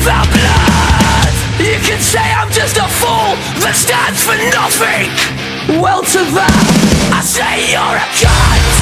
for blood. You can say I'm just a fool that stands for nothing. Well to that, I say you're a cunt.